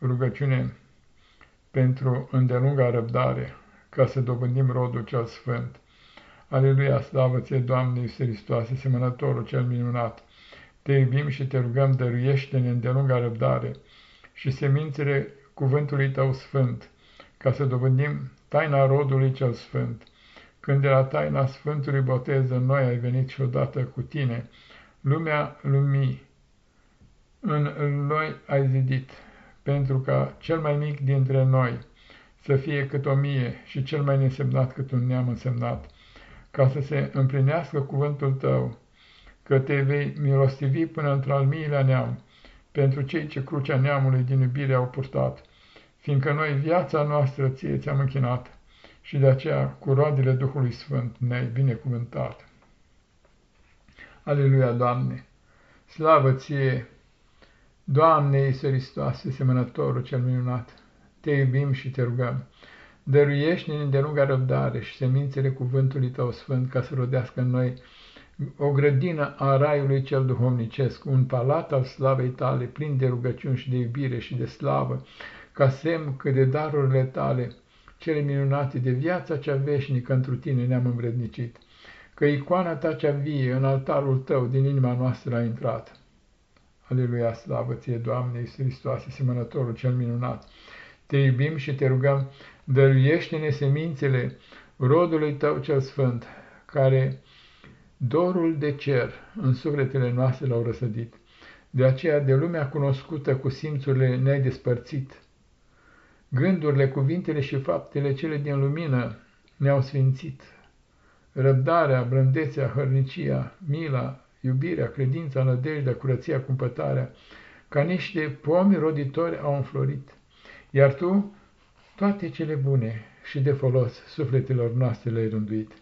rugăciune pentru îndelunga răbdare, ca să dobândim rodul cel sfânt. Aleluia, slavă ție, Doamne Iisus Hristoase, semănătorul cel minunat! Te iubim și te rugăm, dăruiește-ne îndelunga răbdare și semințele cuvântului Tău sfânt, ca să dobândim taina rodului cel sfânt. Când de la taina Sfântului Botez în noi ai venit și odată cu tine, lumea lumii în noi ai zidit, pentru ca cel mai mic dintre noi să fie cât o mie și cel mai nesemnat cât un neam însemnat, ca să se împlinească cuvântul tău, că te vei milostivi până într-al miilea neam, pentru cei ce crucea neamului din iubire au purtat, fiindcă noi viața noastră ție ți-am închinat și de aceea cu roadele Duhului Sfânt ne-ai binecuvântat. Aleluia, Doamne! Slavă ție! Doamne Iisus Hristoase, semănătorul cel minunat, te iubim și te rugăm. Dăruiește-ne îndelunga răbdare și semințele cuvântului Tău Sfânt ca să rodească în noi o grădină a raiului cel duhovnicesc, un palat al slavei Tale, plin de rugăciuni și de iubire și de slavă, ca semn că de darurile Tale, cele minunate de viața cea veșnică întru Tine ne-am învrednicit, că icoana Ta cea vie în altarul Tău din inima noastră a intrat Aleluia, slavă ție, Doamne, Iisus Hristos, semănătorul cel minunat! Te iubim și te rugăm, dăruiește-ne semințele rodului tău cel sfânt, care dorul de cer în sufletele noastre l-au răsădit. De aceea, de lumea cunoscută cu simțurile ne-ai despărțit. Gândurile, cuvintele și faptele cele din lumină ne-au sfințit. Răbdarea, blândețea, hărnicia, mila, iubirea, credința, nădejdea, curăția, cumpătarea, ca niște pomi roditori au înflorit. Iar tu, toate cele bune și de folos sufletelor noastre le-ai rânduit.